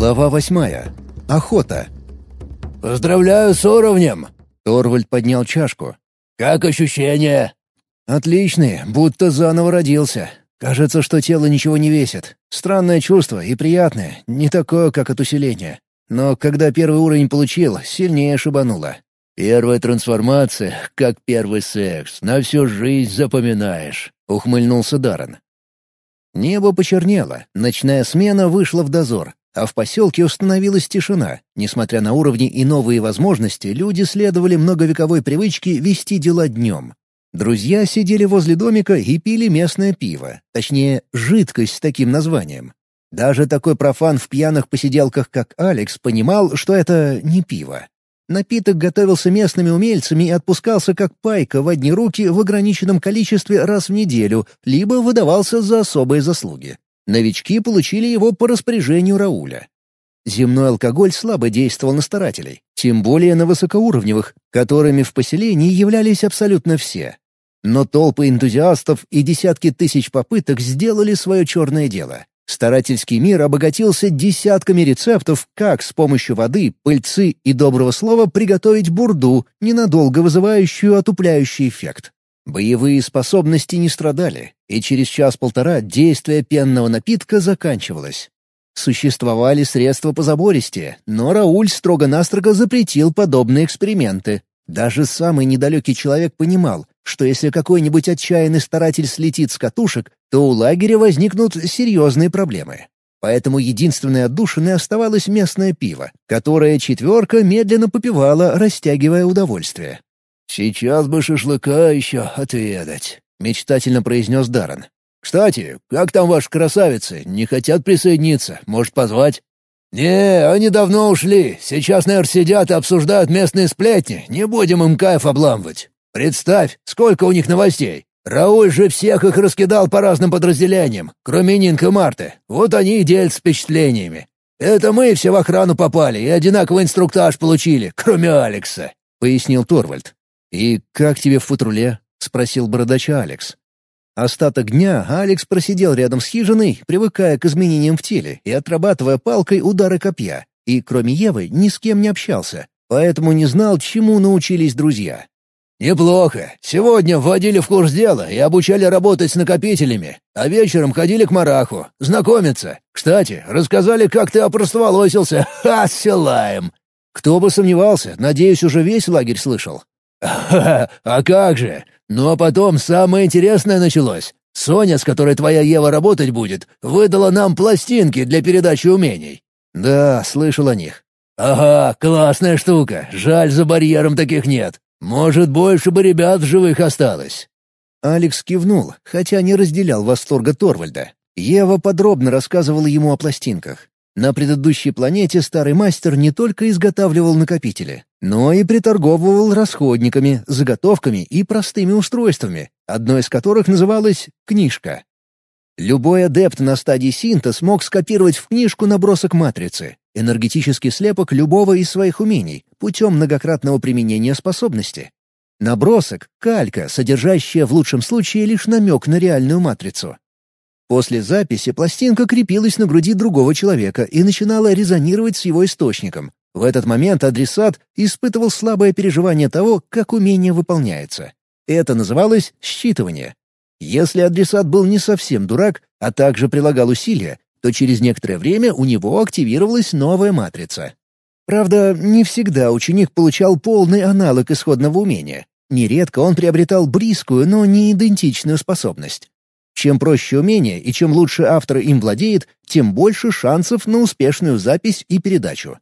Глава восьмая. Охота. «Поздравляю с уровнем!» Торвальд поднял чашку. «Как ощущения?» «Отличные, будто заново родился. Кажется, что тело ничего не весит. Странное чувство и приятное, не такое, как от усиления. Но когда первый уровень получил, сильнее шибануло. «Первая трансформация, как первый секс, на всю жизнь запоминаешь», — ухмыльнулся Даррен. Небо почернело, ночная смена вышла в дозор, а в поселке установилась тишина. Несмотря на уровни и новые возможности, люди следовали многовековой привычке вести дела днем. Друзья сидели возле домика и пили местное пиво, точнее, жидкость с таким названием. Даже такой профан в пьяных посиделках, как Алекс, понимал, что это не пиво. Напиток готовился местными умельцами и отпускался как пайка в одни руки в ограниченном количестве раз в неделю, либо выдавался за особые заслуги. Новички получили его по распоряжению Рауля. Земной алкоголь слабо действовал на старателей, тем более на высокоуровневых, которыми в поселении являлись абсолютно все. Но толпы энтузиастов и десятки тысяч попыток сделали свое черное дело. Старательский мир обогатился десятками рецептов, как с помощью воды, пыльцы и доброго слова приготовить бурду, ненадолго вызывающую отупляющий эффект. Боевые способности не страдали, и через час-полтора действие пенного напитка заканчивалось. Существовали средства позабористее, но Рауль строго-настрого запретил подобные эксперименты. Даже самый недалекий человек понимал, что если какой-нибудь отчаянный старатель слетит с катушек, то у лагеря возникнут серьезные проблемы. Поэтому единственной отдушиной оставалось местное пиво, которое четверка медленно попивала, растягивая удовольствие. «Сейчас бы шашлыка еще отведать», — мечтательно произнес Даррен. «Кстати, как там ваши красавицы? Не хотят присоединиться? Может, позвать?» «Не, они давно ушли. Сейчас, наверное, сидят и обсуждают местные сплетни. Не будем им кайф обламывать. Представь, сколько у них новостей. Рауль же всех их раскидал по разным подразделениям, кроме Нинка и Марты. Вот они и делятся впечатлениями. Это мы все в охрану попали и одинаковый инструктаж получили, кроме Алекса», — пояснил Торвальд. «И как тебе в футруле?» — спросил бородача Алекс. Остаток дня Алекс просидел рядом с хижиной, привыкая к изменениям в теле и отрабатывая палкой удары копья, и, кроме Евы, ни с кем не общался, поэтому не знал, чему научились друзья. «Неплохо. Сегодня вводили в курс дела и обучали работать с накопителями, а вечером ходили к Мараху, знакомиться. Кстати, рассказали, как ты опростоволосился. Ха, силаем!» «Кто бы сомневался, надеюсь, уже весь лагерь слышал». «Ха, а как же! Ну а потом самое интересное началось. Соня, с которой твоя Ева работать будет, выдала нам пластинки для передачи умений». «Да, слышал о них». «Ага, классная штука. Жаль, за барьером таких нет. Может, больше бы ребят в живых осталось». Алекс кивнул, хотя не разделял восторга Торвальда. Ева подробно рассказывала ему о пластинках. На предыдущей планете старый мастер не только изготавливал накопители, но и приторговывал расходниками, заготовками и простыми устройствами, одно из которых называлось «книжка». Любой адепт на стадии синта смог скопировать в книжку набросок матрицы, энергетический слепок любого из своих умений, путем многократного применения способности. Набросок — калька, содержащая в лучшем случае лишь намек на реальную матрицу. После записи пластинка крепилась на груди другого человека и начинала резонировать с его источником. В этот момент адресат испытывал слабое переживание того, как умение выполняется. Это называлось считывание. Если адресат был не совсем дурак, а также прилагал усилия, то через некоторое время у него активировалась новая матрица. Правда, не всегда ученик получал полный аналог исходного умения. Нередко он приобретал близкую, но не идентичную способность. Чем проще умение и чем лучше автор им владеет, тем больше шансов на успешную запись и передачу.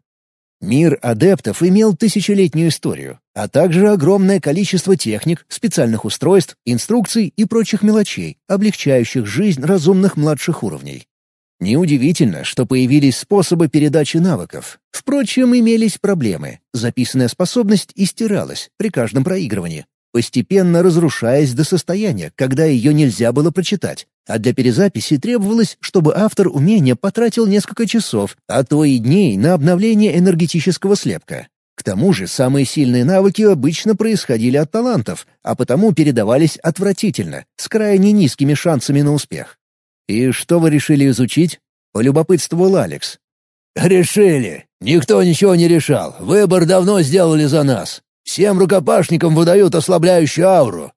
Мир адептов имел тысячелетнюю историю, а также огромное количество техник, специальных устройств, инструкций и прочих мелочей, облегчающих жизнь разумных младших уровней. Неудивительно, что появились способы передачи навыков. Впрочем, имелись проблемы. Записанная способность истиралась при каждом проигрывании, постепенно разрушаясь до состояния, когда ее нельзя было прочитать. А для перезаписи требовалось, чтобы автор умения потратил несколько часов, а то и дней на обновление энергетического слепка. К тому же самые сильные навыки обычно происходили от талантов, а потому передавались отвратительно, с крайне низкими шансами на успех. «И что вы решили изучить?» — полюбопытствовал Алекс. «Решили. Никто ничего не решал. Выбор давно сделали за нас. Всем рукопашникам выдают ослабляющую ауру».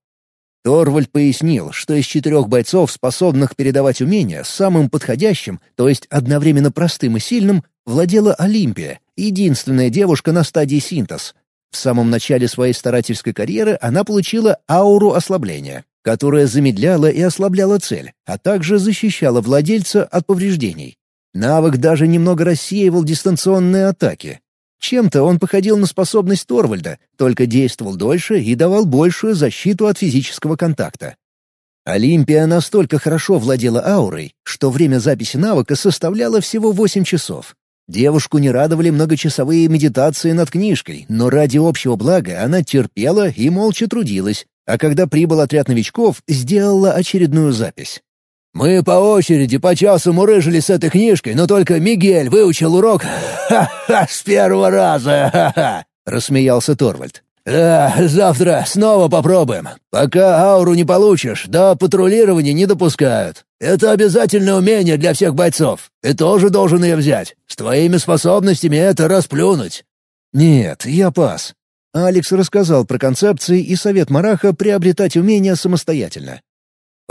Торвальд пояснил, что из четырех бойцов, способных передавать умения, самым подходящим, то есть одновременно простым и сильным, владела Олимпия, единственная девушка на стадии синтез. В самом начале своей старательской карьеры она получила ауру ослабления, которая замедляла и ослабляла цель, а также защищала владельца от повреждений. Навык даже немного рассеивал дистанционные атаки. Чем-то он походил на способность Торвальда, только действовал дольше и давал большую защиту от физического контакта. Олимпия настолько хорошо владела аурой, что время записи навыка составляло всего 8 часов. Девушку не радовали многочасовые медитации над книжкой, но ради общего блага она терпела и молча трудилась, а когда прибыл отряд новичков, сделала очередную запись. «Мы по очереди по часу мурыжили с этой книжкой, но только Мигель выучил урок ха-ха, с первого раза, ха-ха!» — рассмеялся Торвальд. «Да, завтра снова попробуем. Пока ауру не получишь, до патрулирования не допускают. Это обязательное умение для всех бойцов. Ты тоже должен ее взять. С твоими способностями это расплюнуть». «Нет, я пас». Алекс рассказал про концепции и совет Мараха приобретать умения самостоятельно.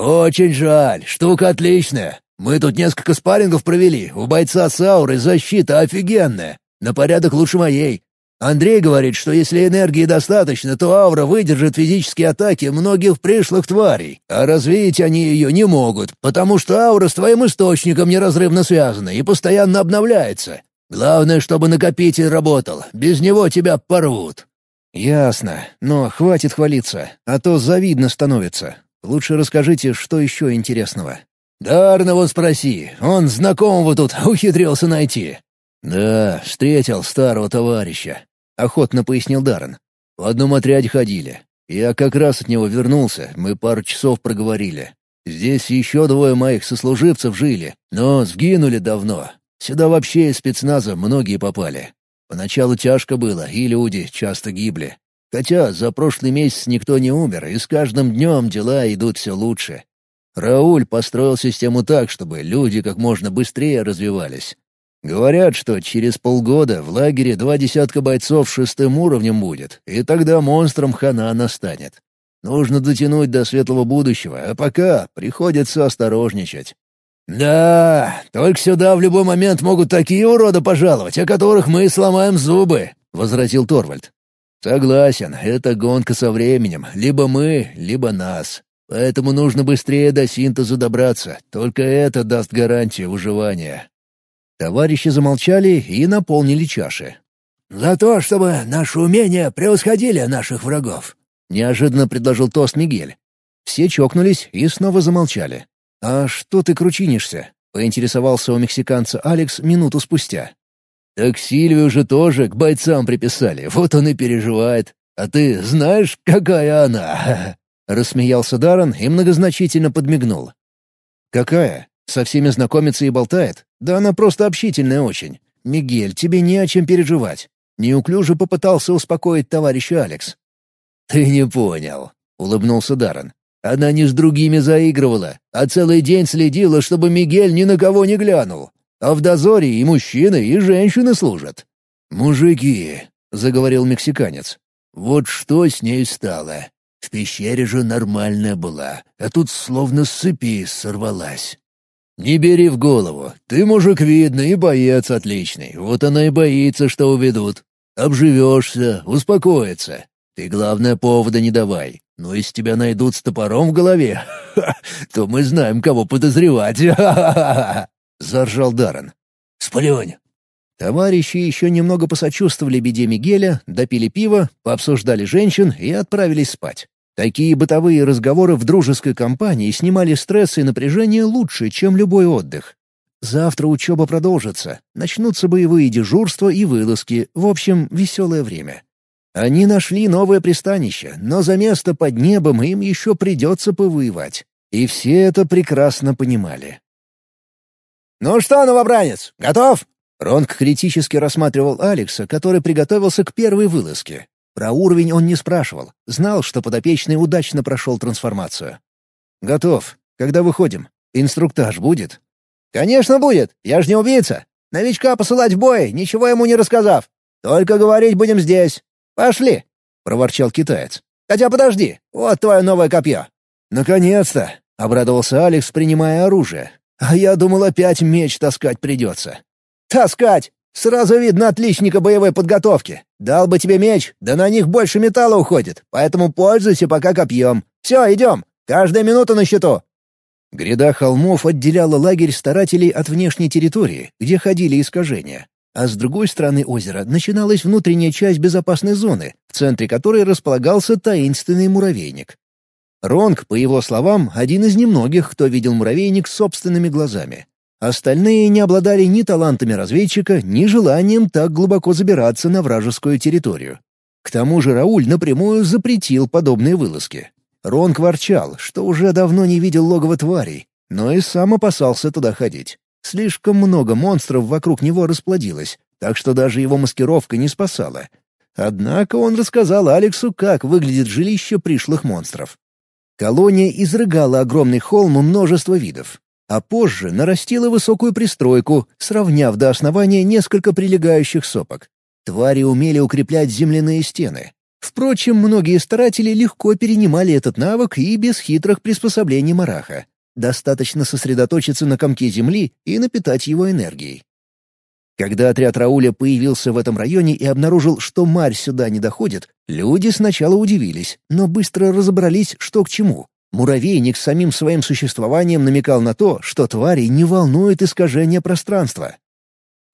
«Очень жаль, штука отличная. Мы тут несколько спаррингов провели, у бойца с аурой защита офигенная, на порядок лучше моей. Андрей говорит, что если энергии достаточно, то аура выдержит физические атаки многих пришлых тварей, а развеять они ее не могут, потому что аура с твоим источником неразрывно связана и постоянно обновляется. Главное, чтобы накопитель работал, без него тебя порвут». «Ясно, но хватит хвалиться, а то завидно становится. Лучше расскажите, что еще интересного». «Дарного спроси, он знакомого тут ухитрился найти». «Да, встретил старого товарища», — охотно пояснил Даррен. «В одном отряде ходили. Я как раз от него вернулся, мы пару часов проговорили. Здесь еще двое моих сослуживцев жили, но сгинули давно. Сюда вообще из спецназа многие попали. Поначалу тяжко было, и люди часто гибли. Хотя за прошлый месяц никто не умер, и с каждым днем дела идут все лучше. Рауль построил систему так, чтобы люди как можно быстрее развивались. Говорят, что через полгода в лагере два десятка бойцов шестым уровнем будет, и тогда монстрам хана настанет. Нужно дотянуть до светлого будущего, а пока приходится осторожничать. «Да, только сюда в любой момент могут такие уроды пожаловать, о которых мы сломаем зубы», — возразил Торвальд. «Согласен, это гонка со временем. Либо мы, либо нас. Поэтому нужно быстрее до синтеза добраться. Только это даст гарантию выживания». Товарищи замолчали и наполнили чаши. «За то, чтобы наши умения превосходили наших врагов», — неожиданно предложил тост Мигель. Все чокнулись и снова замолчали. «А что ты кручинишься?» — поинтересовался у мексиканца Алекс минуту спустя. Так Сильвию же тоже к бойцам приписали, вот он и переживает. А ты знаешь, какая она?» Рассмеялся Даррен и многозначительно подмигнул. «Какая? Со всеми знакомится и болтает? Да она просто общительная очень. Мигель, тебе не о чем переживать». Неуклюже попытался успокоить товарища Алекс. «Ты не понял», — улыбнулся Даррен. «Она не с другими заигрывала, а целый день следила, чтобы Мигель ни на кого не глянул. А в дозоре и мужчины, и женщины служат». «Мужики», — заговорил мексиканец, — «вот что с ней стало. В пещере же нормальная была, а тут словно с цепи сорвалась». «Не бери в голову. Ты мужик видный и боец отличный. Вот она и боится, что уведут. Обживешься, успокоится. Ты, главное, повода не давай. Но если тебя найдут с топором в голове, то мы знаем, кого подозревать. — заржал Даррен. «Сплюнь!» Товарищи еще немного посочувствовали беде Мигеля, допили пиво, пообсуждали женщин и отправились спать. Такие бытовые разговоры в дружеской компании снимали стресс и напряжение лучше, чем любой отдых. Завтра учеба продолжится, начнутся боевые дежурства и вылазки, в общем, веселое время. Они нашли новое пристанище, но за место под небом им еще придется повоевать. И все это прекрасно понимали. «Ну что, новобранец, готов?» Ронг критически рассматривал Алекса, который приготовился к первой вылазке. Про уровень он не спрашивал, знал, что подопечный удачно прошел трансформацию. «Готов. Когда выходим? Инструктаж будет?» «Конечно будет. Я же не убийца. Новичка посылать в бой, ничего ему не рассказав. Только говорить будем здесь. Пошли!» — проворчал китаец. «Хотя подожди, вот твое новое копье». «Наконец-то!» — обрадовался Алекс, принимая оружие. «А я думал, опять меч таскать придется». «Таскать! Сразу видно отличника боевой подготовки. Дал бы тебе меч, да на них больше металла уходит, поэтому пользуйся пока копьем. Все, идем. Каждая минута на счету». Гряда холмов отделяла лагерь старателей от внешней территории, где ходили искажения. А с другой стороны озера начиналась внутренняя часть безопасной зоны, в центре которой располагался таинственный муравейник. Ронг, по его словам, один из немногих, кто видел муравейник собственными глазами. Остальные не обладали ни талантами разведчика, ни желанием так глубоко забираться на вражескую территорию. К тому же Рауль напрямую запретил подобные вылазки. Ронг ворчал, что уже давно не видел логово тварей, но и сам опасался туда ходить. Слишком много монстров вокруг него расплодилось, так что даже его маскировка не спасала. Однако он рассказал Алексу, как выглядит жилище пришлых монстров. Колония изрыгала огромный холм множества видов, а позже нарастила высокую пристройку, сравняв до основания несколько прилегающих сопок. Твари умели укреплять земляные стены. Впрочем, многие старатели легко перенимали этот навык и без хитрых приспособлений мараха. Достаточно сосредоточиться на комке земли и напитать его энергией. Когда отряд Рауля появился в этом районе и обнаружил, что марь сюда не доходит, люди сначала удивились, но быстро разобрались, что к чему. Муравейник самим своим существованием намекал на то, что твари не волнует искажение пространства.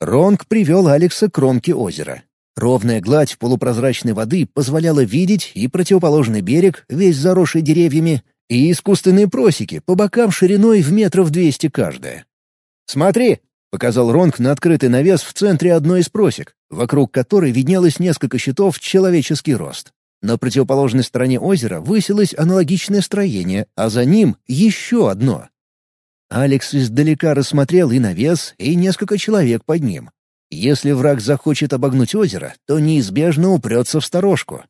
Ронг привел Алекса к кромке озера. Ровная гладь полупрозрачной воды позволяла видеть и противоположный берег, весь заросший деревьями, и искусственные просеки по бокам шириной в метров двести каждая. «Смотри!» — показал Ронг на открытый навес в центре одной из просек, вокруг которой виднелось несколько щитов человеческий рост. На противоположной стороне озера высилось аналогичное строение, а за ним еще одно. Алекс издалека рассмотрел и навес, и несколько человек под ним. Если враг захочет обогнуть озеро, то неизбежно упрется в сторожку.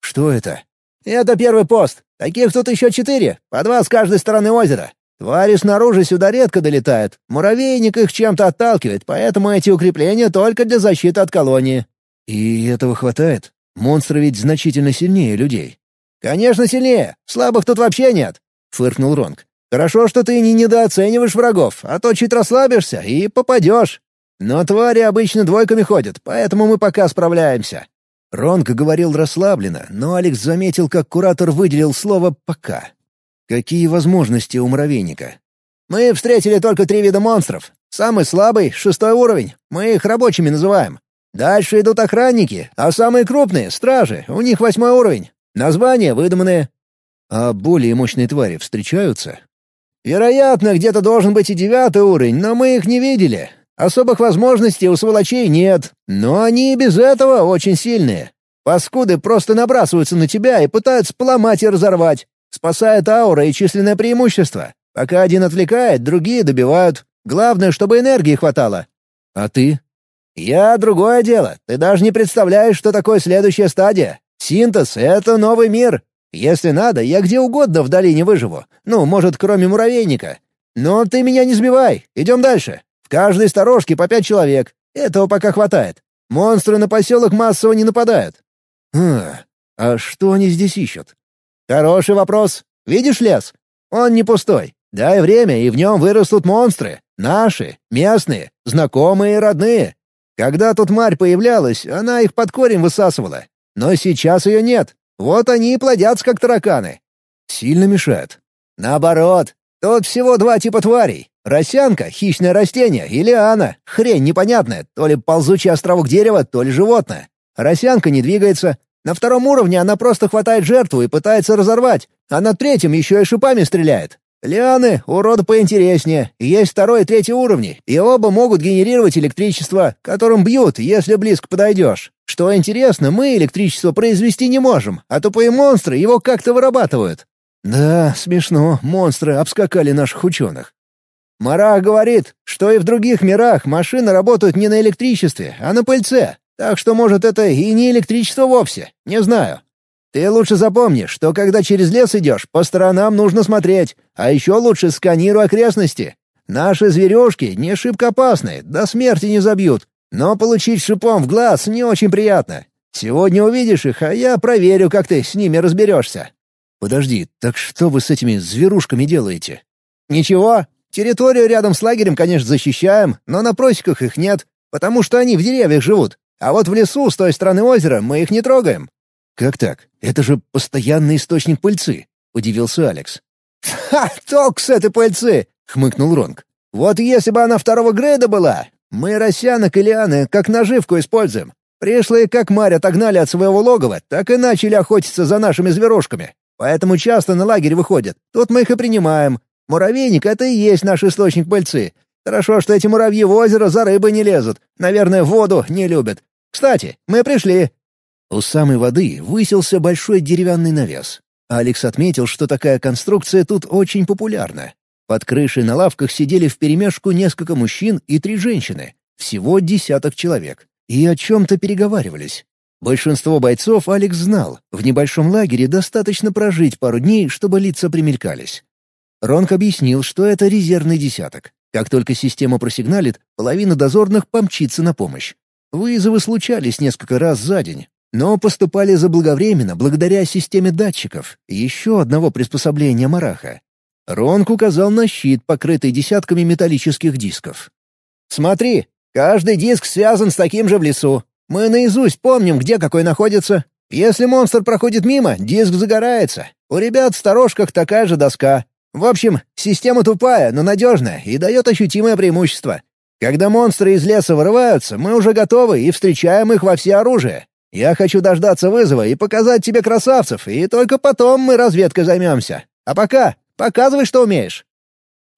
Что это? «Это первый пост. Таких тут еще четыре, по два с каждой стороны озера. Твари снаружи сюда редко долетают. Муравейник их чем-то отталкивает, поэтому эти укрепления только для защиты от колонии». «И этого хватает? Монстры ведь значительно сильнее людей». «Конечно сильнее. Слабых тут вообще нет», — фыркнул Ронг. «Хорошо, что ты не недооцениваешь врагов, а то чуть расслабишься и попадешь. Но твари обычно двойками ходят, поэтому мы пока справляемся. Ронг говорил расслабленно, но Алекс заметил, как куратор выделил слово «пока». Какие возможности у муравейника? Мы встретили только три вида монстров. Самый слабый — шестой уровень. Мы их рабочими называем. Дальше идут охранники, а самые крупные — стражи. У них восьмой уровень. Названия выдуманные. А более мощные твари встречаются? Вероятно, где-то должен быть и девятый уровень, но мы их не видели. Особых возможностей у сволочей нет, но они и без этого очень сильные. Паскуды просто набрасываются на тебя и пытаются поломать и разорвать. Спасает аура и численное преимущество. Пока один отвлекает, другие добивают. Главное, чтобы энергии хватало. А ты? Я другое дело. Ты даже не представляешь, что такое следующая стадия. Синтез — это новый мир. Если надо, я где угодно в долине выживу. Ну, может, кроме муравейника. Но ты меня не сбивай. Идем дальше. В каждой сторожке по пять человек. Этого пока хватает. Монстры на поселок массово не нападают. А, а что они здесь ищут? Хороший вопрос. Видишь лес? Он не пустой. Дай время, и в нем вырастут монстры. Наши, местные, знакомые и родные. Когда тут марь появлялась, она их под корень высасывала. Но сейчас ее нет. Вот они и плодятся, как тараканы. Сильно мешает. Наоборот. Тут всего два типа тварей. Росянка — хищное растение, или лиана — хрень непонятная, то ли ползучий островок дерева, то ли животное. Росянка не двигается. На втором уровне она просто хватает жертву и пытается разорвать, а на третьем еще и шипами стреляет. Лианы — урода поинтереснее, есть второй и третий уровни, и оба могут генерировать электричество, которым бьют, если близко подойдешь. Что интересно, мы электричество произвести не можем, а тупые монстры его как-то вырабатывают. Да, смешно, монстры обскакали наших ученых. Марах говорит, что и в других мирах машины работают не на электричестве, а на пыльце. Так что, может, это и не электричество вовсе. Не знаю. Ты лучше запомни, что когда через лес идешь, по сторонам нужно смотреть, а еще лучше сканируй окрестности. Наши зверюшки не шибко опасны, до смерти не забьют. Но получить шипом в глаз не очень приятно. Сегодня увидишь их, а я проверю, как ты с ними разберешься». «Подожди, так что вы с этими зверушками делаете?» «Ничего. Территорию рядом с лагерем, конечно, защищаем, но на просеках их нет, потому что они в деревьях живут. А вот в лесу с той стороны озера мы их не трогаем». «Как так? Это же постоянный источник пыльцы», — удивился Алекс. «Ха! Толк с этой пыльцы!» — хмыкнул Ронг. «Вот если бы она второго грейда была, мы росянок и лианы как наживку используем. Пришлые как марь отогнали от своего логова, так и начали охотиться за нашими зверушками. Поэтому часто на лагерь выходят. Тут мы их и принимаем. Муравейник — это и есть наш источник пыльцы. Хорошо, что эти муравьи в озеро за рыбой не лезут. Наверное, воду не любят. Кстати, мы пришли». У самой воды высился большой деревянный навес. Алекс отметил, что такая конструкция тут очень популярна. Под крышей на лавках сидели вперемешку несколько мужчин и три женщины. Всего десяток человек. И о чем-то переговаривались. Большинство бойцов Алекс знал. В небольшом лагере достаточно прожить пару дней, чтобы лица примелькались. Ронк объяснил, что это резервный десяток. Как только система просигналит, половина дозорных помчится на помощь. Вызовы случались несколько раз за день, но поступали заблаговременно благодаря системе датчиков, еще одного приспособления Мараха. Ронк указал на щит, покрытый десятками металлических дисков. «Смотри, каждый диск связан с таким же в лесу. Мы наизусть помним, где какой находится. Если монстр проходит мимо, диск загорается. У ребят в сторожках такая же доска. В общем, система тупая, но надежная и дает ощутимое преимущество. Когда монстры из леса вырываются, мы уже готовы и встречаем их во все оружие. Я хочу дождаться вызова и показать тебе красавцев, и только потом мы разведкой займемся. А пока показывай, что умеешь».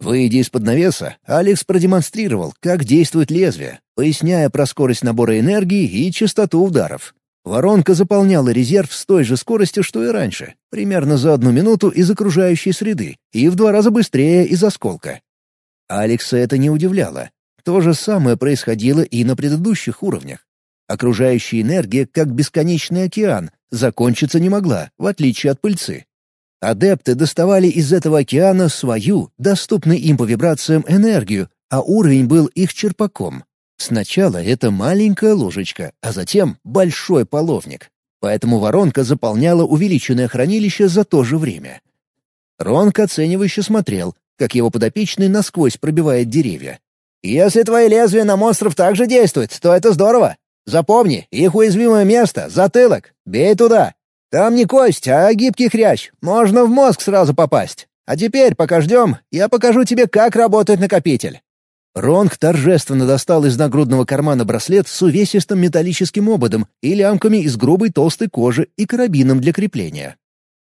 Выйдя из-под навеса, Алекс продемонстрировал, как действует лезвие, поясняя про скорость набора энергии и частоту ударов. Воронка заполняла резерв с той же скоростью, что и раньше, примерно за одну минуту из окружающей среды и в два раза быстрее из осколка. Алекса это не удивляло. То же самое происходило и на предыдущих уровнях. Окружающая энергия, как бесконечный океан, закончиться не могла, в отличие от пыльцы. Адепты доставали из этого океана свою, доступную им по вибрациям, энергию, а уровень был их черпаком. Сначала это маленькая ложечка, а затем большой половник. Поэтому воронка заполняла увеличенное хранилище за то же время. Ронк оценивающе смотрел, как его подопечный насквозь пробивает деревья. «Если твои лезвия на монстров также действуют, то это здорово. Запомни, их уязвимое место — затылок. Бей туда. Там не кость, а гибкий хрящ. Можно в мозг сразу попасть. А теперь, пока ждем, я покажу тебе, как работает накопитель». Ронг торжественно достал из нагрудного кармана браслет с увесистым металлическим ободом и лямками из грубой толстой кожи и карабином для крепления.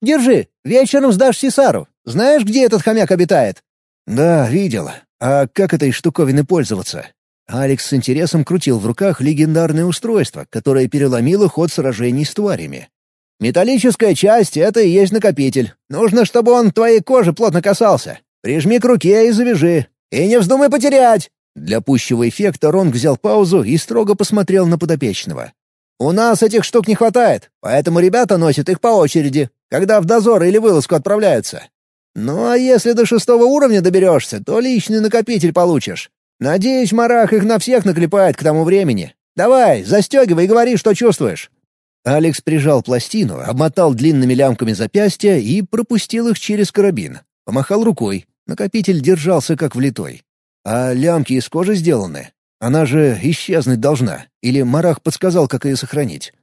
«Держи, вечером сдашь Сесару. Знаешь, где этот хомяк обитает?» «Да, видел. А как этой штуковиной пользоваться?» Алекс с интересом крутил в руках легендарное устройство, которое переломило ход сражений с тварями. «Металлическая часть — это и есть накопитель. Нужно, чтобы он твоей кожи плотно касался. Прижми к руке и завяжи. И не вздумай потерять!» Для пущего эффекта Ронг взял паузу и строго посмотрел на подопечного. «У нас этих штук не хватает, поэтому ребята носят их по очереди, когда в дозор или вылазку отправляются. Ну а если до шестого уровня доберешься, то личный накопитель получишь. Надеюсь, Марах их на всех наклепает к тому времени. Давай, застегивай и говори, что чувствуешь». Алекс прижал пластину, обмотал длинными лямками запястья и пропустил их через карабин. Помахал рукой. Накопитель держался как влитой. А лямки из кожи сделаны. Она же исчезнуть должна. Или Марах подсказал, как ее сохранить.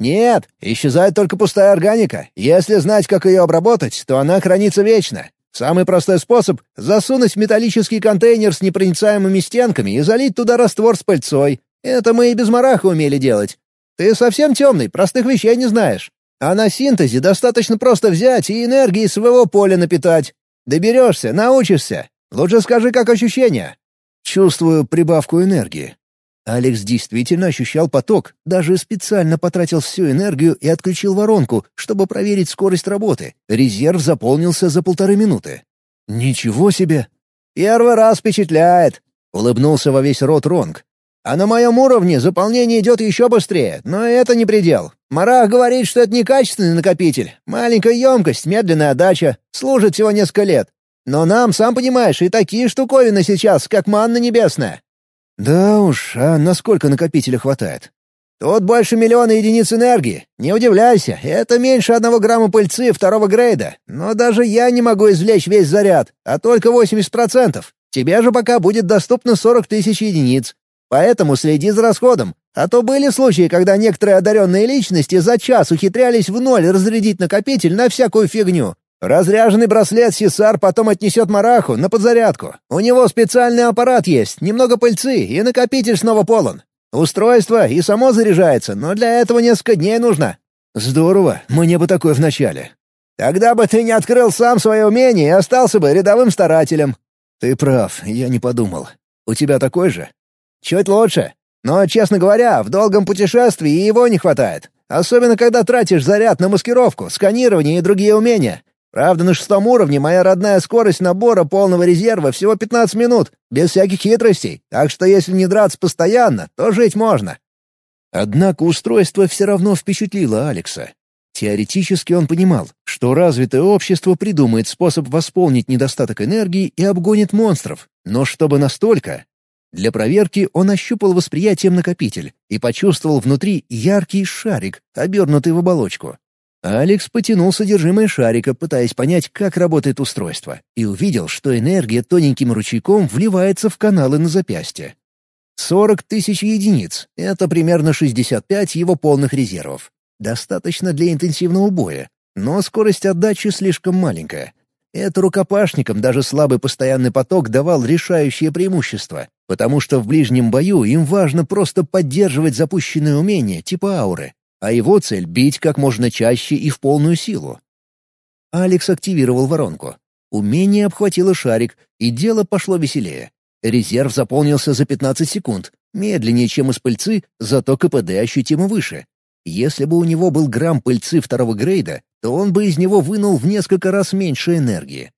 «Нет, исчезает только пустая органика. Если знать, как ее обработать, то она хранится вечно. Самый простой способ — засунуть металлический контейнер с непроницаемыми стенками и залить туда раствор с пыльцой. Это мы и без мараха умели делать. Ты совсем темный, простых вещей не знаешь. А на синтезе достаточно просто взять и энергии своего поля напитать. Доберешься, научишься. Лучше скажи, как ощущения. Чувствую прибавку энергии. Алекс действительно ощущал поток, даже специально потратил всю энергию и отключил воронку, чтобы проверить скорость работы. Резерв заполнился за полторы минуты. «Ничего себе!» «Первый раз впечатляет!» — улыбнулся во весь рот Ронг. «А на моем уровне заполнение идет еще быстрее, но это не предел. Марах говорит, что это не качественный накопитель. Маленькая емкость, медленная отдача. Служит всего несколько лет. Но нам, сам понимаешь, и такие штуковины сейчас, как манна небесная». «Да уж, а насколько накопителя хватает?» «Тут больше миллиона единиц энергии. Не удивляйся, это меньше одного грамма пыльцы второго грейда. Но даже я не могу извлечь весь заряд, а только 80%. Тебе же пока будет доступно 40 тысяч единиц. Поэтому следи за расходом. А то были случаи, когда некоторые одаренные личности за час ухитрялись в ноль разрядить накопитель на всякую фигню. Разряженный браслет Сисар потом отнесет Мараху на подзарядку. У него специальный аппарат есть, немного пыльцы, и накопитель снова полон. Устройство и само заряжается, но для этого несколько дней нужно. Здорово, мне бы такое вначале. Тогда бы ты не открыл сам свое умение и остался бы рядовым старателем. Ты прав, я не подумал. У тебя такой же? Чуть лучше. Но, честно говоря, в долгом путешествии его не хватает. Особенно, когда тратишь заряд на маскировку, сканирование и другие умения. Правда, на шестом уровне моя родная скорость набора полного резерва всего 15 минут, без всяких хитростей, так что если не драться постоянно, то жить можно. Однако устройство все равно впечатлило Алекса. Теоретически он понимал, что развитое общество придумает способ восполнить недостаток энергии и обгонит монстров, но чтобы настолько, для проверки он ощупал восприятием накопитель и почувствовал внутри яркий шарик, обернутый в оболочку. Алекс потянул содержимое шарика, пытаясь понять, как работает устройство, и увидел, что энергия тоненьким ручейком вливается в каналы на запястье. 40 тысяч единиц — это примерно 65 его полных резервов. Достаточно для интенсивного боя, но скорость отдачи слишком маленькая. Это рукопашникам даже слабый постоянный поток давал решающее преимущество, потому что в ближнем бою им важно просто поддерживать запущенные умения типа ауры, а его цель — бить как можно чаще и в полную силу. Алекс активировал воронку. Умение обхватило шарик, и дело пошло веселее. Резерв заполнился за 15 секунд, медленнее, чем из пыльцы, зато КПД ощутимо выше. Если бы у него был грамм пыльцы второго грейда, то он бы из него вынул в несколько раз меньше энергии.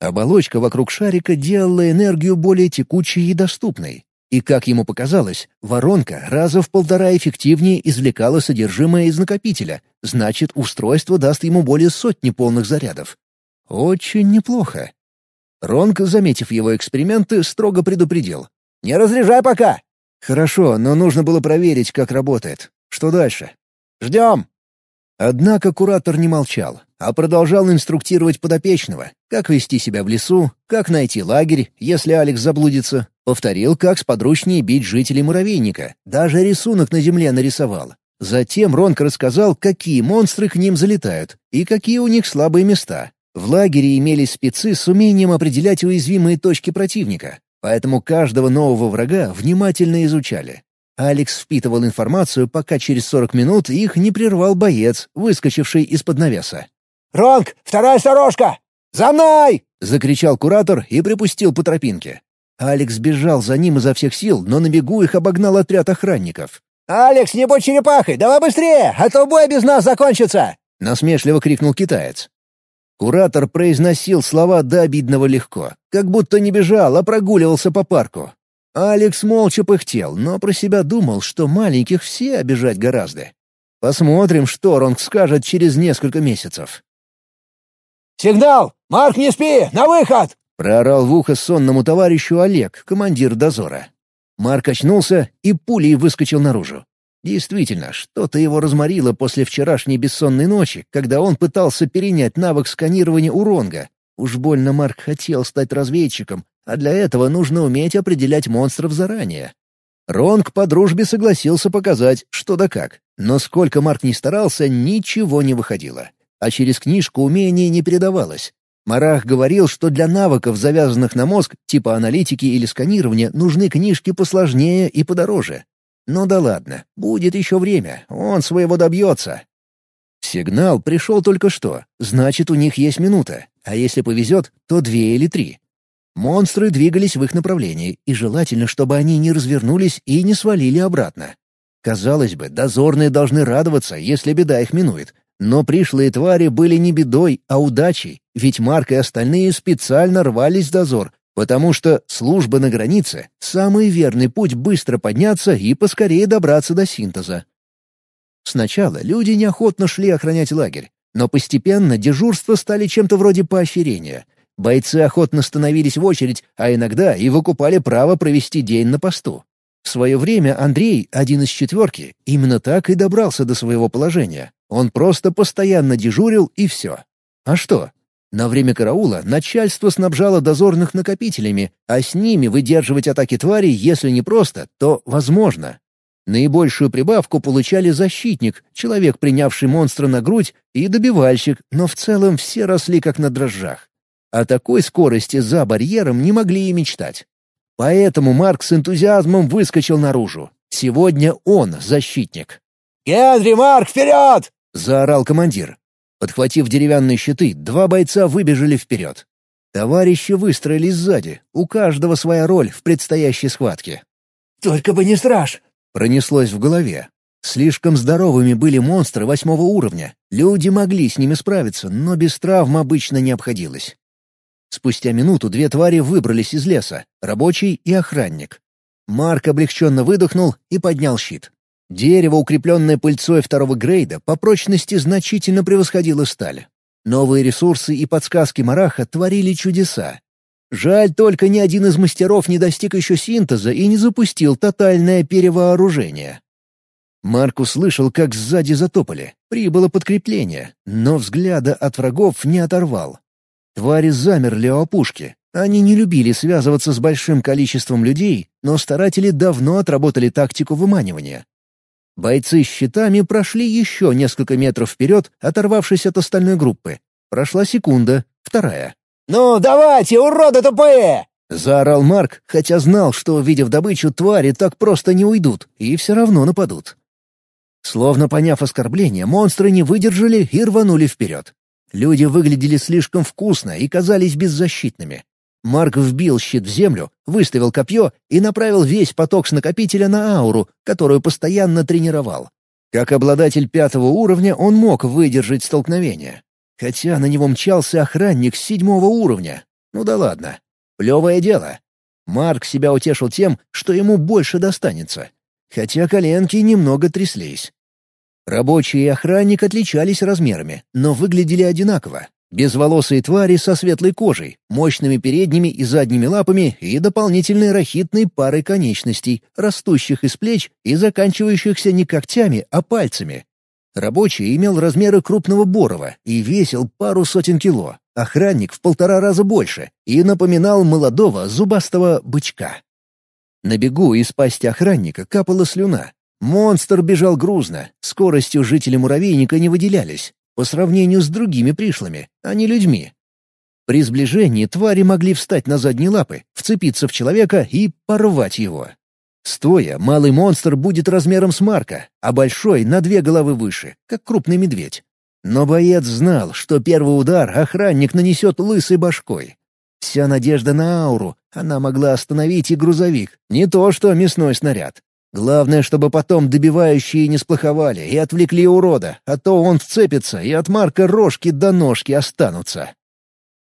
Оболочка вокруг шарика делала энергию более текучей и доступной. И, как ему показалось, воронка раза в полтора эффективнее извлекала содержимое из накопителя, значит, устройство даст ему более сотни полных зарядов. Очень неплохо. Ронк, заметив его эксперименты, строго предупредил. «Не разряжай пока!» «Хорошо, но нужно было проверить, как работает. Что дальше?» «Ждем!» Однако куратор не молчал, а продолжал инструктировать подопечного, как вести себя в лесу, как найти лагерь, если Алекс заблудится. Повторил, как сподручнее бить жителей муравейника, даже рисунок на земле нарисовал. Затем Ронк рассказал, какие монстры к ним залетают и какие у них слабые места. В лагере имелись спецы с умением определять уязвимые точки противника, поэтому каждого нового врага внимательно изучали. Алекс впитывал информацию, пока через 40 минут их не прервал боец, выскочивший из-под навеса. «Ронг, вторая сторожка! За мной!» — закричал куратор и припустил по тропинке. Алекс бежал за ним изо всех сил, но на бегу их обогнал отряд охранников. «Алекс, не будь черепахой! Давай быстрее, а то бой без нас закончится!» — насмешливо крикнул китаец. Куратор произносил слова до обидного легко, как будто не бежал, а прогуливался по парку. Алекс молча пыхтел, но про себя думал, что маленьких все обижать гораздо. Посмотрим, что Ронг скажет через несколько месяцев. «Сигнал! Марк, не спи! На выход!» — проорал в ухо сонному товарищу Олег, командир дозора. Марк очнулся и пулей выскочил наружу. Действительно, что-то его разморило после вчерашней бессонной ночи, когда он пытался перенять навык сканирования у Ронга. Уж больно Марк хотел стать разведчиком, а для этого нужно уметь определять монстров заранее. Ронг по дружбе согласился показать, что да как, но сколько Марк ни старался, ничего не выходило. А через книжку умение не передавалось. Марах говорил, что для навыков, завязанных на мозг, типа аналитики или сканирования, нужны книжки посложнее и подороже. Ну да ладно, будет еще время, он своего добьется. Сигнал пришел только что, значит, у них есть минута, а если повезет, то две или три. Монстры двигались в их направлении, и желательно, чтобы они не развернулись и не свалили обратно. Казалось бы, дозорные должны радоваться, если беда их минует. Но пришлые твари были не бедой, а удачей, ведь Марк и остальные специально рвались в дозор, потому что служба на границе — самый верный путь быстро подняться и поскорее добраться до синтеза. Сначала люди неохотно шли охранять лагерь, но постепенно дежурства стали чем-то вроде поощрения — Бойцы охотно становились в очередь, а иногда и выкупали право провести день на посту. В свое время Андрей, один из четверки, именно так и добрался до своего положения. Он просто постоянно дежурил и все. А что? На время караула начальство снабжало дозорных накопителями, а с ними выдерживать атаки тварей, если не просто, то возможно. Наибольшую прибавку получали защитник, человек, принявший монстра на грудь, и добивальщик, но в целом все росли как на дрожжах. О такой скорости за барьером не могли и мечтать. Поэтому Марк с энтузиазмом выскочил наружу. Сегодня он защитник. «Генри, Марк, вперед!» — заорал командир. Подхватив деревянные щиты, два бойца выбежали вперед. Товарищи выстроились сзади, у каждого своя роль в предстоящей схватке. «Только бы не страж!» — пронеслось в голове. Слишком здоровыми были монстры восьмого уровня. Люди могли с ними справиться, но без травм обычно не обходилось. Спустя минуту две твари выбрались из леса — рабочий и охранник. Марк облегченно выдохнул и поднял щит. Дерево, укрепленное пыльцой второго грейда, по прочности значительно превосходило сталь. Новые ресурсы и подсказки Мараха творили чудеса. Жаль, только ни один из мастеров не достиг еще синтеза и не запустил тотальное перевооружение. Марк услышал, как сзади затопали. Прибыло подкрепление, но взгляда от врагов не оторвал. Твари замерли у опушки. Они не любили связываться с большим количеством людей, но старатели давно отработали тактику выманивания. Бойцы с щитами прошли еще несколько метров вперед, оторвавшись от остальной группы. Прошла секунда, вторая. «Ну, давайте, уроды тупые!» — заорал Марк, хотя знал, что, увидев добычу, твари так просто не уйдут и все равно нападут. Словно поняв оскорбление, монстры не выдержали и рванули вперед. Люди выглядели слишком вкусно и казались беззащитными. Марк вбил щит в землю, выставил копье и направил весь поток с накопителя на ауру, которую постоянно тренировал. Как обладатель пятого уровня он мог выдержать столкновение. Хотя на него мчался охранник с седьмого уровня. Ну да ладно. Плевое дело. Марк себя утешил тем, что ему больше достанется. Хотя коленки немного тряслись. Рабочие и охранник отличались размерами, но выглядели одинаково. Безволосые твари со светлой кожей, мощными передними и задними лапами и дополнительной рахитной парой конечностей, растущих из плеч и заканчивающихся не когтями, а пальцами. Рабочий имел размеры крупного борова и весил пару сотен кило, охранник в полтора раза больше и напоминал молодого зубастого бычка. На бегу из пасти охранника капала слюна, Монстр бежал грузно, скоростью жители муравейника не выделялись, по сравнению с другими пришлыми, а не людьми. При сближении твари могли встать на задние лапы, вцепиться в человека и порвать его. Стоя, малый монстр будет размером с Марка, а большой — на две головы выше, как крупный медведь. Но боец знал, что первый удар охранник нанесет лысой башкой. Вся надежда на ауру, она могла остановить и грузовик, не то что мясной снаряд. Главное, чтобы потом добивающие не сплоховали и отвлекли урода, а то он вцепится, и от Марка рожки до ножки останутся.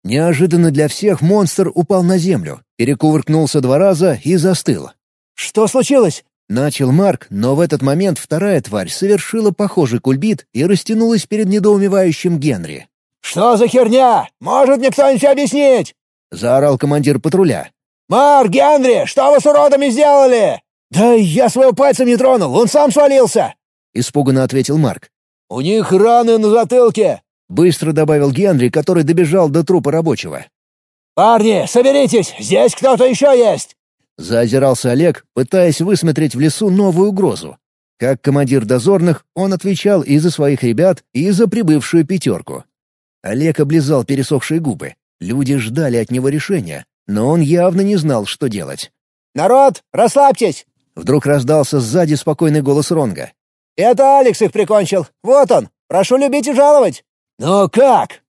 Неожиданно для всех монстр упал на землю, перекувыркнулся два раза и застыл. «Что случилось?» — начал Марк, но в этот момент вторая тварь совершила похожий кульбит и растянулась перед недоумевающим Генри. «Что за херня? Может мне кто-нибудь объяснить?» — заорал командир патруля. «Марк, Генри, что вы с уродами сделали?» «Да я своего пальцем не тронул, он сам свалился!» — испуганно ответил Марк. «У них раны на затылке!» — быстро добавил Генри, который добежал до трупа рабочего. «Парни, соберитесь, здесь кто-то еще есть!» Заозирался Олег, пытаясь высмотреть в лесу новую угрозу. Как командир дозорных, он отвечал и за своих ребят, и за прибывшую пятерку. Олег облизал пересохшие губы. Люди ждали от него решения, но он явно не знал, что делать. «Народ, расслабьтесь! Вдруг раздался сзади спокойный голос Ронга. «Это Алекс их прикончил. Вот он. Прошу любить и жаловать». «Но как?»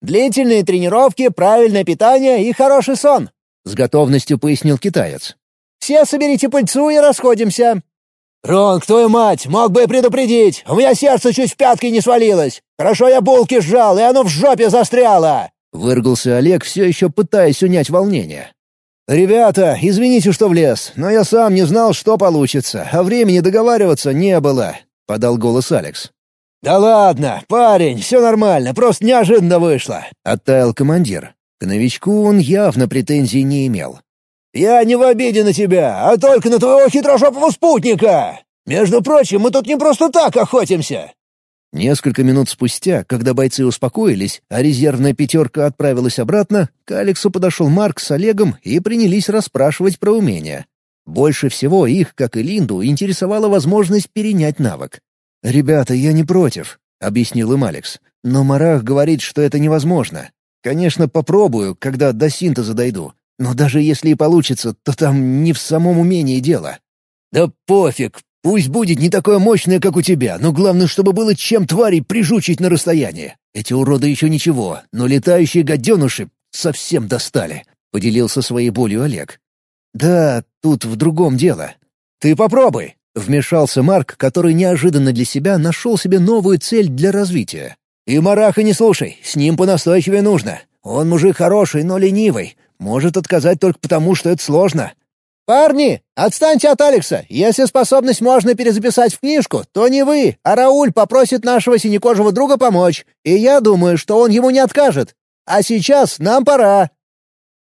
«Длительные тренировки, правильное питание и хороший сон», — с готовностью пояснил китаец. «Все соберите пыльцу и расходимся». «Ронг, твою мать, мог бы и предупредить. У меня сердце чуть в пятки не свалилось. Хорошо я булки сжал, и оно в жопе застряло». Выргался Олег, все еще пытаясь унять волнение. «Ребята, извините, что влез, но я сам не знал, что получится, а времени договариваться не было», — подал голос Алекс. «Да ладно, парень, все нормально, просто неожиданно вышло», — оттаял командир. К новичку он явно претензий не имел. «Я не в обиде на тебя, а только на твоего хитрожопого спутника! Между прочим, мы тут не просто так охотимся!» Несколько минут спустя, когда бойцы успокоились, а резервная пятерка отправилась обратно, к Алексу подошел Марк с Олегом и принялись расспрашивать про умения. Больше всего их, как и Линду, интересовала возможность перенять навык. «Ребята, я не против», — объяснил им Алекс. «Но Марах говорит, что это невозможно. Конечно, попробую, когда до синтеза дойду. Но даже если и получится, то там не в самом умении дело». «Да пофиг, пусть будет не такое мощное, как у тебя, но главное, чтобы было чем тварей прижучить на расстоянии. Эти уроды еще ничего, но летающие гаденуши совсем достали», — поделился своей болью Олег. «Да, тут в другом дело. Ты попробуй!» — вмешался Марк, который неожиданно для себя нашел себе новую цель для развития. «И Мараха не слушай, с ним понастойчивее нужно. Он мужик хороший, но ленивый. Может отказать только потому, что это сложно». «Парни, отстаньте от Алекса. Если способность можно перезаписать в книжку, то не вы, а Рауль попросит нашего синекожего друга помочь. И я думаю, что он ему не откажет. А сейчас нам пора».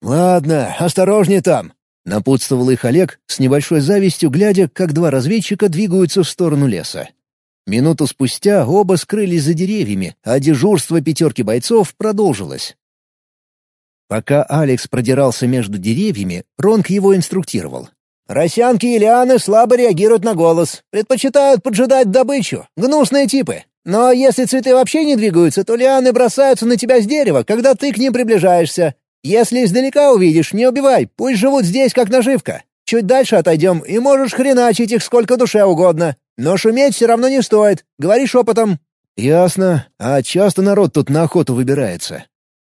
«Ладно, осторожнее там», — напутствовал их Олег, с небольшой завистью глядя, как два разведчика двигаются в сторону леса. Минуту спустя оба скрылись за деревьями, а дежурство пятерки бойцов продолжилось. Пока Алекс продирался между деревьями, Ронк его инструктировал. «Росянки и лианы слабо реагируют на голос, предпочитают поджидать добычу, гнусные типы. Но если цветы вообще не двигаются, то лианы бросаются на тебя с дерева, когда ты к ним приближаешься. Если издалека увидишь, не убивай, пусть живут здесь как наживка. Чуть дальше отойдем, и можешь хреначить их сколько душе угодно. Но шуметь все равно не стоит. Говори шепотом». «Ясно. А часто народ тут на охоту выбирается?»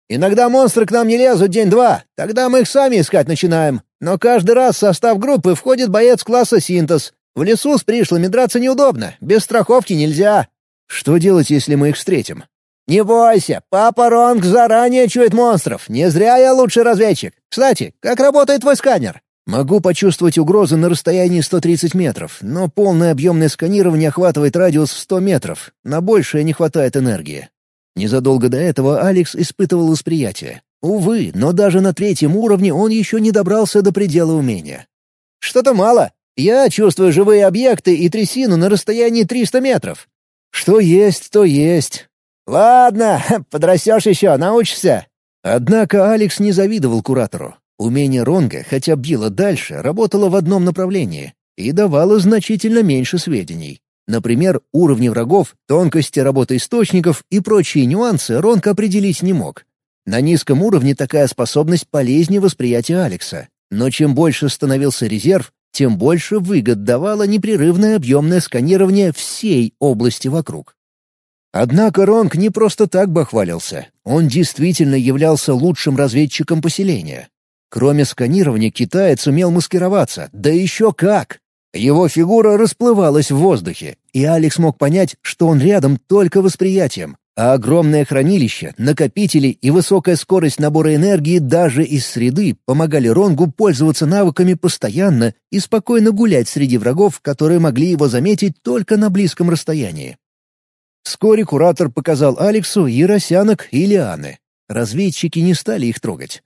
«Иногда монстры к нам не лезут день-два. Тогда мы их сами искать начинаем. Но каждый раз в состав группы входит боец класса «Синтез». В лесу с пришлыми драться неудобно. Без страховки нельзя». «Что делать, если мы их встретим?» «Не бойся, папа Ронг заранее чует монстров. Не зря я лучший разведчик. Кстати, как работает твой сканер?» «Могу почувствовать угрозы на расстоянии 130 метров, но полное объемное сканирование охватывает радиус в 100 метров. На большее не хватает энергии». Незадолго до этого Алекс испытывал восприятие. Увы, но даже на третьем уровне он еще не добрался до предела умения. «Что-то мало. Я чувствую живые объекты и трясину на расстоянии 300 метров». «Что есть, то есть. «Ладно, подрастешь еще, научишься». Однако Алекс не завидовал куратору. Умение Ронга, хотя било дальше, работало в одном направлении и давало значительно меньше сведений. Например, уровни врагов, тонкости работы источников и прочие нюансы Ронг определить не мог. На низком уровне такая способность полезнее восприятия Алекса. Но чем больше становился резерв, тем больше выгод давало непрерывное объемное сканирование всей области вокруг. Однако Ронг не просто так бахвалился. Он действительно являлся лучшим разведчиком поселения. Кроме сканирования, китаец умел маскироваться, да еще как! Его фигура расплывалась в воздухе, и Алекс мог понять, что он рядом только восприятием, а огромное хранилище, накопители и высокая скорость набора энергии даже из среды помогали Ронгу пользоваться навыками постоянно и спокойно гулять среди врагов, которые могли его заметить только на близком расстоянии. Вскоре куратор показал Алексу и росянок, и лианы. Разведчики не стали их трогать.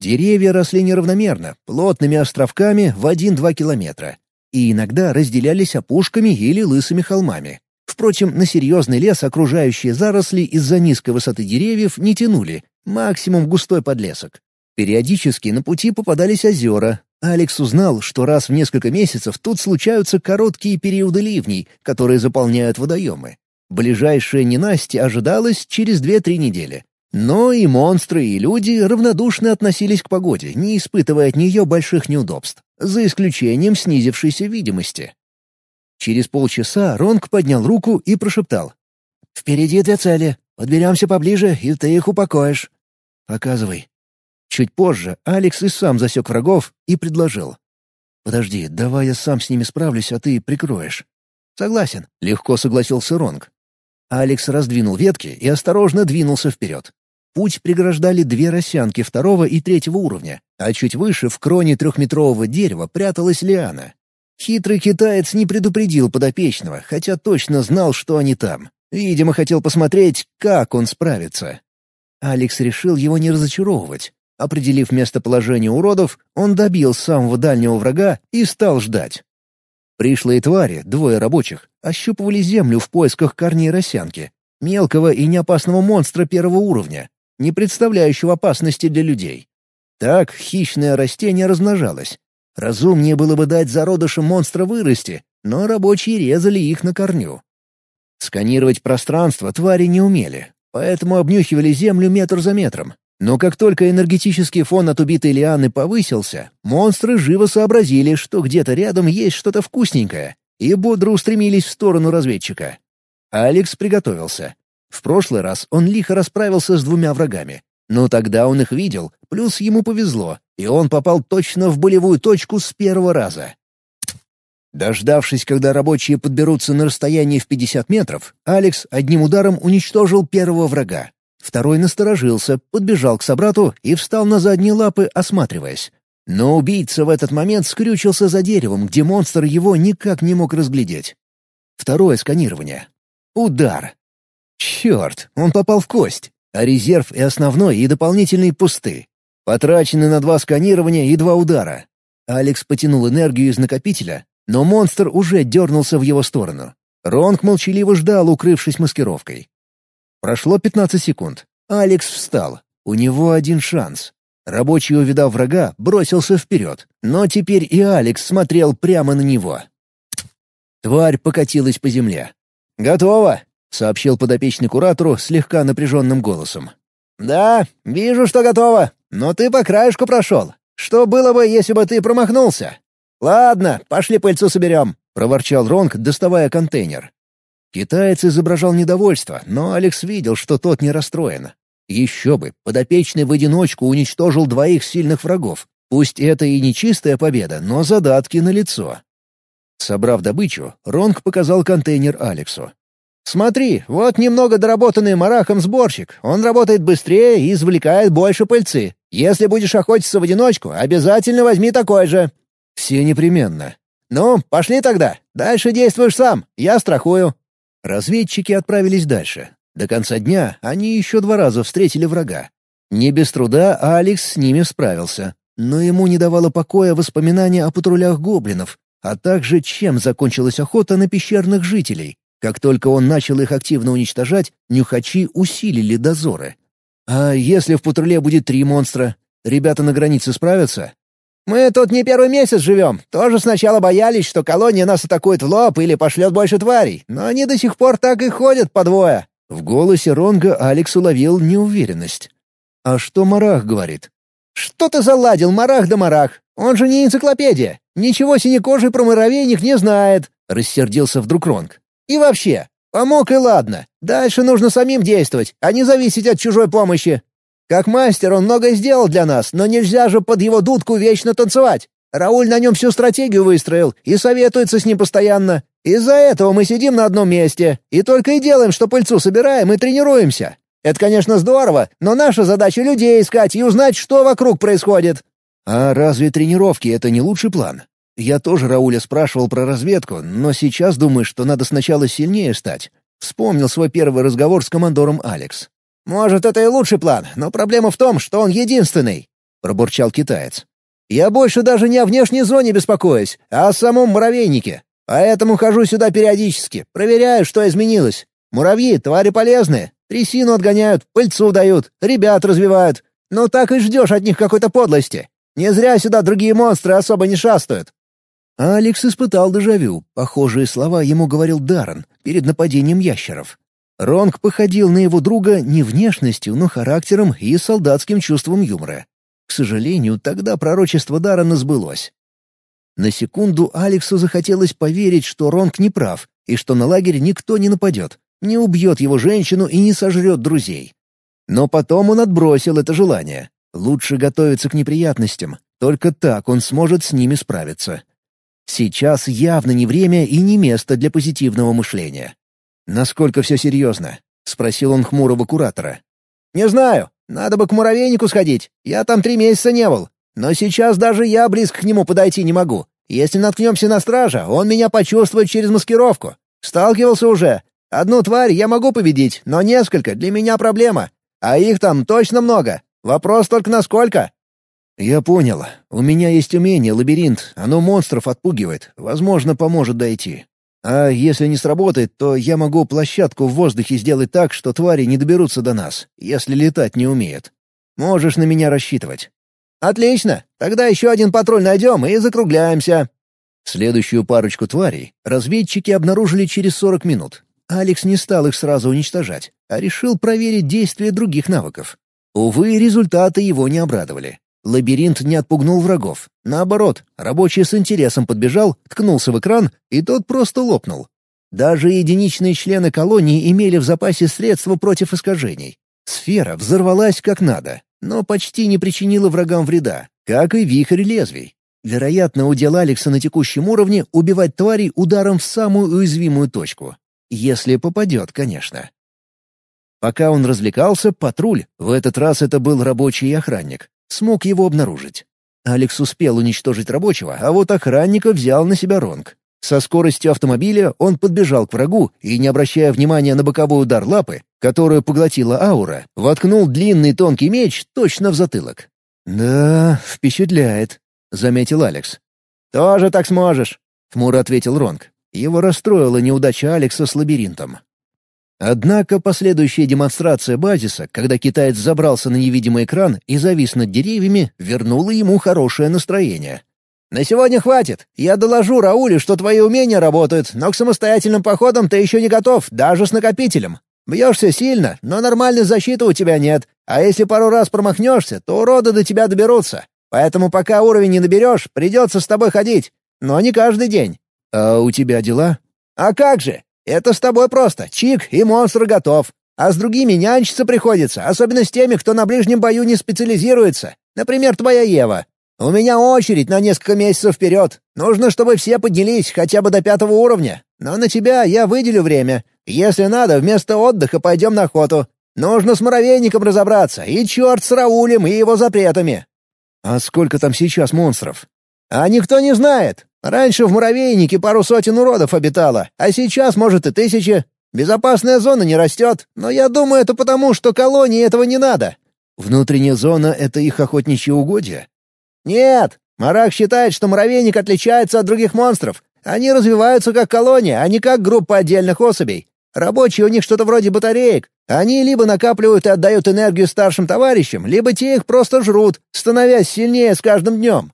Деревья росли неравномерно, плотными островками в 1-2 километра, и иногда разделялись опушками или лысыми холмами. Впрочем, на серьезный лес окружающие заросли из-за низкой высоты деревьев не тянули, максимум густой подлесок. Периодически на пути попадались озера. Алекс узнал, что раз в несколько месяцев тут случаются короткие периоды ливней, которые заполняют водоемы. Ближайшее ненастье ожидалось через 2-3 недели. Но и монстры, и люди равнодушно относились к погоде, не испытывая от нее больших неудобств, за исключением снизившейся видимости. Через полчаса Ронг поднял руку и прошептал. «Впереди две цели. Подберемся поближе, и ты их упокоишь. Показывай». Чуть позже Алекс и сам засек врагов и предложил. «Подожди, давай я сам с ними справлюсь, а ты прикроешь». «Согласен», — легко согласился Ронг. Алекс раздвинул ветки и осторожно двинулся вперед. Путь преграждали две росянки второго и третьего уровня, а чуть выше в кроне трехметрового дерева пряталась лиана. Хитрый китаец не предупредил подопечного, хотя точно знал, что они там. Видимо, хотел посмотреть, как он справится. Алекс решил его не разочаровывать. Определив местоположение уродов, он добил самого дальнего врага и стал ждать. Пришлые твари, двое рабочих, ощупывали землю в поисках корней росянки, мелкого и неопасного монстра первого уровня, не представляющего опасности для людей. Так хищное растение размножалось. Разумнее было бы дать зародышам монстра вырасти, но рабочие резали их на корню. Сканировать пространство твари не умели, поэтому обнюхивали землю метр за метром. Но как только энергетический фон от убитой лианы повысился, монстры живо сообразили, что где-то рядом есть что-то вкусненькое, и бодро устремились в сторону разведчика. Алекс приготовился. В прошлый раз он лихо расправился с двумя врагами. Но тогда он их видел, плюс ему повезло, и он попал точно в болевую точку с первого раза. Дождавшись, когда рабочие подберутся на расстояние в 50 метров, Алекс одним ударом уничтожил первого врага. Второй насторожился, подбежал к собрату и встал на задние лапы, осматриваясь. Но убийца в этот момент скрючился за деревом, где монстр его никак не мог разглядеть. Второе сканирование. Удар. Черт, он попал в кость, а резерв и основной, и дополнительный пусты. Потрачены на два сканирования и два удара. Алекс потянул энергию из накопителя, но монстр уже дернулся в его сторону. Ронг молчаливо ждал, укрывшись маскировкой. Прошло 15 секунд. Алекс встал. У него один шанс. Рабочий, увидав врага, бросился вперед. Но теперь и Алекс смотрел прямо на него. Тварь покатилась по земле. «Готово!» — сообщил подопечный куратору слегка напряженным голосом. «Да, вижу, что готово. Но ты по краешку прошел. Что было бы, если бы ты промахнулся?» «Ладно, пошли пыльцу соберем», — проворчал Ронг, доставая контейнер. Китаец изображал недовольство, но Алекс видел, что тот не расстроен. Еще бы, подопечный в одиночку уничтожил двоих сильных врагов. Пусть это и не чистая победа, но задатки на лицо. Собрав добычу, Ронг показал контейнер Алексу. «Смотри, вот немного доработанный марахом сборщик. Он работает быстрее и извлекает больше пыльцы. Если будешь охотиться в одиночку, обязательно возьми такой же». «Все непременно». «Ну, пошли тогда. Дальше действуешь сам. Я страхую». Разведчики отправились дальше. До конца дня они еще два раза встретили врага. Не без труда Алекс с ними справился, но ему не давало покоя воспоминания о патрулях гоблинов, а также чем закончилась охота на пещерных жителей. Как только он начал их активно уничтожать, нюхачи усилили дозоры. А если в патруле будет три монстра? Ребята на границе справятся? «Мы тут не первый месяц живем. Тоже сначала боялись, что колония нас атакует в лоб или пошлет больше тварей, но они до сих пор так и ходят по двое». В голосе Ронга Алекс уловил неуверенность. «А что Марах говорит?» «Что ты заладил, Марах да Марах? Он же не энциклопедия. Ничего синекожий про муравейник не знает», — рассердился вдруг Ронг. «И вообще, помог и ладно. Дальше нужно самим действовать, а не зависеть от чужой помощи. Как мастер он многое сделал для нас, но нельзя же под его дудку вечно танцевать. Рауль на нем всю стратегию выстроил и советуется с ним постоянно. Из-за этого мы сидим на одном месте и только и делаем, что пыльцу собираем и тренируемся. Это, конечно, здорово, но наша задача людей искать и узнать, что вокруг происходит». «А разве тренировки — это не лучший план? Я тоже Рауля спрашивал про разведку, но сейчас думаю, что надо сначала сильнее стать». Вспомнил свой первый разговор с командором Алекс. «Может, это и лучший план, но проблема в том, что он единственный», — пробурчал китаец. «Я больше даже не о внешней зоне беспокоюсь, а о самом муравейнике. Поэтому хожу сюда периодически, проверяю, что изменилось. Муравьи — твари полезные, трясину отгоняют, пыльцу дают, ребят развивают. Но так и ждешь от них какой-то подлости. Не зря сюда другие монстры особо не шастают». Алекс испытал дежавю. Похожие слова ему говорил Даррен перед нападением ящеров. Ронг походил на его друга не внешностью, но характером и солдатским чувством юмора. К сожалению, тогда пророчество Дарана сбылось. На секунду Алексу захотелось поверить, что Ронг не прав, и что на лагерь никто не нападет, не убьет его женщину и не сожрет друзей. Но потом он отбросил это желание. Лучше готовиться к неприятностям, только так он сможет с ними справиться. Сейчас явно не время и не место для позитивного мышления. «Насколько все серьезно?» — спросил он хмурого куратора. «Не знаю. Надо бы к муравейнику сходить. Я там три месяца не был. Но сейчас даже я близко к нему подойти не могу. Если наткнемся на стража, он меня почувствует через маскировку. Сталкивался уже. Одну тварь я могу победить, но несколько — для меня проблема. А их там точно много. Вопрос только насколько. «Я понял. У меня есть умение, лабиринт. Оно монстров отпугивает. Возможно, поможет дойти. А если не сработает, то я могу площадку в воздухе сделать так, что твари не доберутся до нас, если летать не умеют. Можешь на меня рассчитывать». «Отлично. Тогда еще один патруль найдем и закругляемся». Следующую парочку тварей разведчики обнаружили через 40 минут. Алекс не стал их сразу уничтожать, а решил проверить действие других навыков. Увы, результаты его не обрадовали. Лабиринт не отпугнул врагов. Наоборот, рабочий с интересом подбежал, ткнулся в экран, и тот просто лопнул. Даже единичные члены колонии имели в запасе средства против искажений. Сфера взорвалась как надо, но почти не причинила врагам вреда, как и вихрь лезвий. Вероятно, удел Алекса на текущем уровне убивать тварей ударом в самую уязвимую точку. Если попадет, конечно. Пока он развлекался, патруль, в этот раз это был рабочий и охранник, смог его обнаружить. Алекс успел уничтожить рабочего, а вот охранника взял на себя Ронг. Со скоростью автомобиля он подбежал к врагу и, не обращая внимания на боковой удар лапы, которую поглотила аура, воткнул длинный тонкий меч точно в затылок. «Да, впечатляет», — заметил Алекс. «Тоже так сможешь», — хмуро ответил Ронг. Его расстроила неудача Алекса с лабиринтом. Однако последующая демонстрация базиса, когда китаец забрался на невидимый экран и завис над деревьями, вернула ему хорошее настроение. «На сегодня хватит. Я доложу Раулю, что твои умения работают, но к самостоятельным походам ты еще не готов, даже с накопителем. Бьешься сильно, но нормальной защиты у тебя нет, а если пару раз промахнешься, то уроды до тебя доберутся. Поэтому пока уровень не наберешь, придется с тобой ходить. Но не каждый день». «А у тебя дела?» «А как же? Это с тобой просто. Чик, и монстр готов. А с другими нянчиться приходится, особенно с теми, кто на ближнем бою не специализируется. Например, твоя Ева. У меня очередь на несколько месяцев вперед. Нужно, чтобы все поднялись хотя бы до пятого уровня. Но на тебя я выделю время. Если надо, вместо отдыха пойдем на охоту. Нужно с муравейником разобраться, и черт с Раулем и его запретами. А сколько там сейчас монстров? А никто не знает. Раньше в муравейнике пару сотен уродов обитало, а сейчас, может, и тысячи. Безопасная зона не растет, но я думаю, это потому, что колонии этого не надо». «Внутренняя зона — это их охотничьи угодья?» «Нет. Марак считает, что муравейник отличается от других монстров. Они развиваются как колония, а не как группа отдельных особей. Рабочие у них что-то вроде батареек. Они либо накапливают и отдают энергию старшим товарищам, либо те их просто жрут, становясь сильнее с каждым днем.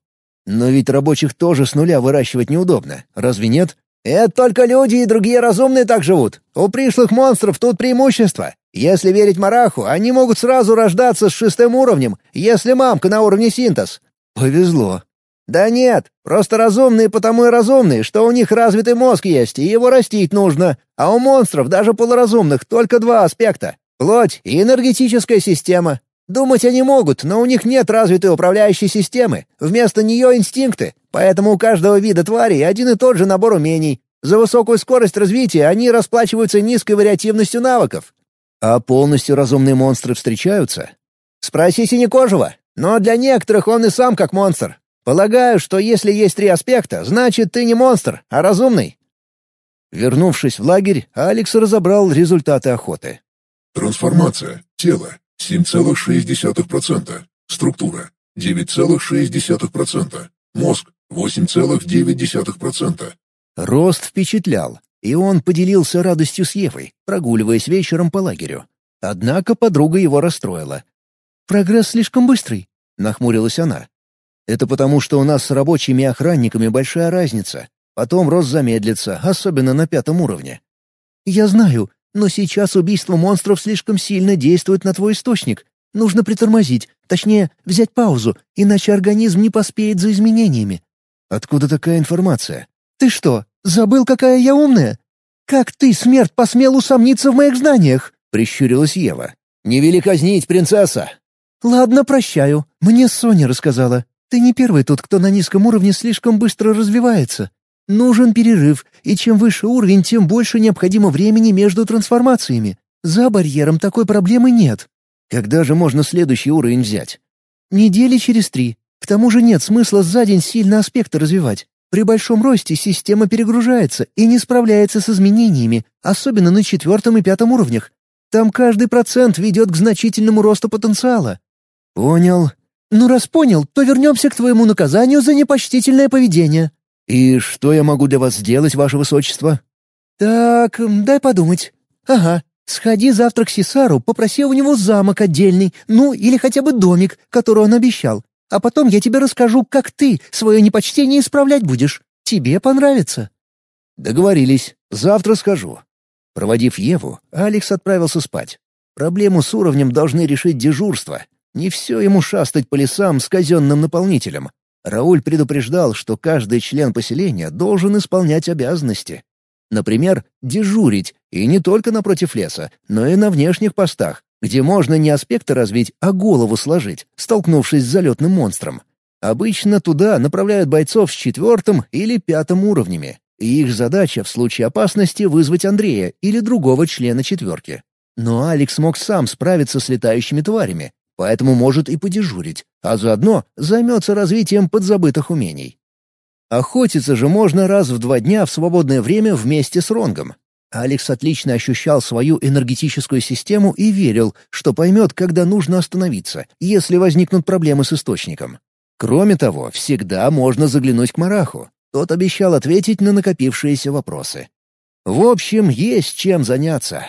Но ведь рабочих тоже с нуля выращивать неудобно, разве нет? Это только люди и другие разумные так живут. У пришлых монстров тут преимущество. Если верить Мараху, они могут сразу рождаться с шестым уровнем, если мамка на уровне синтез. Повезло. Да нет, просто разумные потому и разумные, что у них развитый мозг есть, и его растить нужно. А у монстров, даже полуразумных, только два аспекта — плоть и энергетическая система. Думать они могут, но у них нет развитой управляющей системы. Вместо нее инстинкты, поэтому у каждого вида тварей один и тот же набор умений. За высокую скорость развития они расплачиваются низкой вариативностью навыков. А полностью разумные монстры встречаются? Спроси Синекожего. Но для некоторых он и сам как монстр. Полагаю, что если есть три аспекта, значит, ты не монстр, а разумный. Вернувшись в лагерь, Алекс разобрал результаты охоты. Трансформация. Тело. 7,6%. Структура — 9,6%. Мозг — 8,9%. Рост впечатлял, и он поделился радостью с Евой, прогуливаясь вечером по лагерю. Однако подруга его расстроила. «Прогресс слишком быстрый», — нахмурилась она. «Это потому, что у нас с рабочими охранниками большая разница. Потом рост замедлится, особенно на пятом уровне». «Я знаю, но сейчас убийство монстров слишком сильно действует на твой источник. Нужно притормозить, точнее, взять паузу, иначе организм не поспеет за изменениями». «Откуда такая информация?» «Ты что, забыл, какая я умная? Как ты, смерть, посмел усомниться в моих знаниях?» — прищурилась Ева. «Не вели казнить, принцесса!» «Ладно, прощаю. Мне Соня рассказала. Ты не первый тот, кто на низком уровне слишком быстро развивается. Нужен перерыв, и чем выше уровень, тем больше необходимо времени между трансформациями. За барьером такой проблемы нет. Когда же можно следующий уровень взять? Недели через три. К тому же нет смысла за день сильно аспекты развивать. При большом росте система перегружается и не справляется с изменениями, особенно на четвертом и пятом уровнях. Там каждый процент ведет к значительному росту потенциала». «Понял». «Ну, раз понял, то вернемся к твоему наказанию за непочтительное поведение». «И что я могу для вас сделать, ваше высочество?» «Так, дай подумать. Ага, сходи завтра к Сесару, попроси у него замок отдельный, ну, или хотя бы домик, который он обещал. А потом я тебе расскажу, как ты свое непочтение исправлять будешь. Тебе понравится». «Договорились. Завтра скажу». Проводив Еву, Алекс отправился спать. Проблему с уровнем должны решить дежурство. Не все ему шастать по лесам с казенным наполнителем. Рауль предупреждал, что каждый член поселения должен исполнять обязанности. Например, дежурить, и не только напротив леса, но и на внешних постах, где можно не аспекты развить, а голову сложить, столкнувшись с залетным монстром. Обычно туда направляют бойцов с четвертым или пятым уровнями, и их задача в случае опасности вызвать Андрея или другого члена четверки. Но Алекс мог сам справиться с летающими тварями, поэтому может и подежурить, а заодно займется развитием подзабытых умений. Охотиться же можно раз в два дня в свободное время вместе с Ронгом. Алекс отлично ощущал свою энергетическую систему и верил, что поймет, когда нужно остановиться, если возникнут проблемы с источником. Кроме того, всегда можно заглянуть к Мараху. Тот обещал ответить на накопившиеся вопросы. В общем, есть чем заняться.